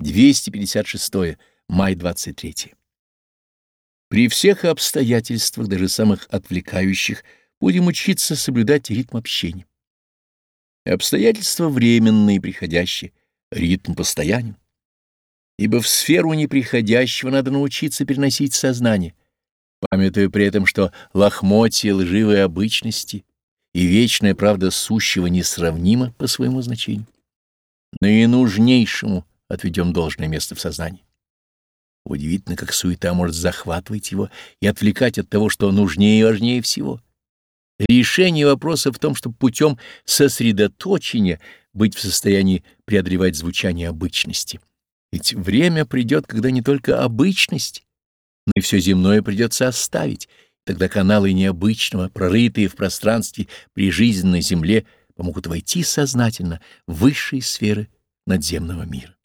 256. Май 23. При всех обстоятельствах, даже самых отвлекающих, будем учиться соблюдать ритм общения. Обстоятельства временные и приходящие, ритм постоянен. Ибо в сферу неприходящего надо научиться переносить сознание, памятуя при этом, что лохмотья лживой обычности и вечная правда сущего несравнима по своему значению. Наинужнейшему отведем должное место в сознании. Удивительно, как суета может захватывать его и отвлекать от того, что нужнее и важнее всего. Решение вопроса в том, чтобы путем сосредоточения быть в состоянии преодолевать звучание обычности. Ведь время придет, когда не только обычность, но и все земное придется оставить, тогда каналы необычного, прорытые в пространстве при жизни на земле, помогут войти сознательно в высшие сферы надземного мира.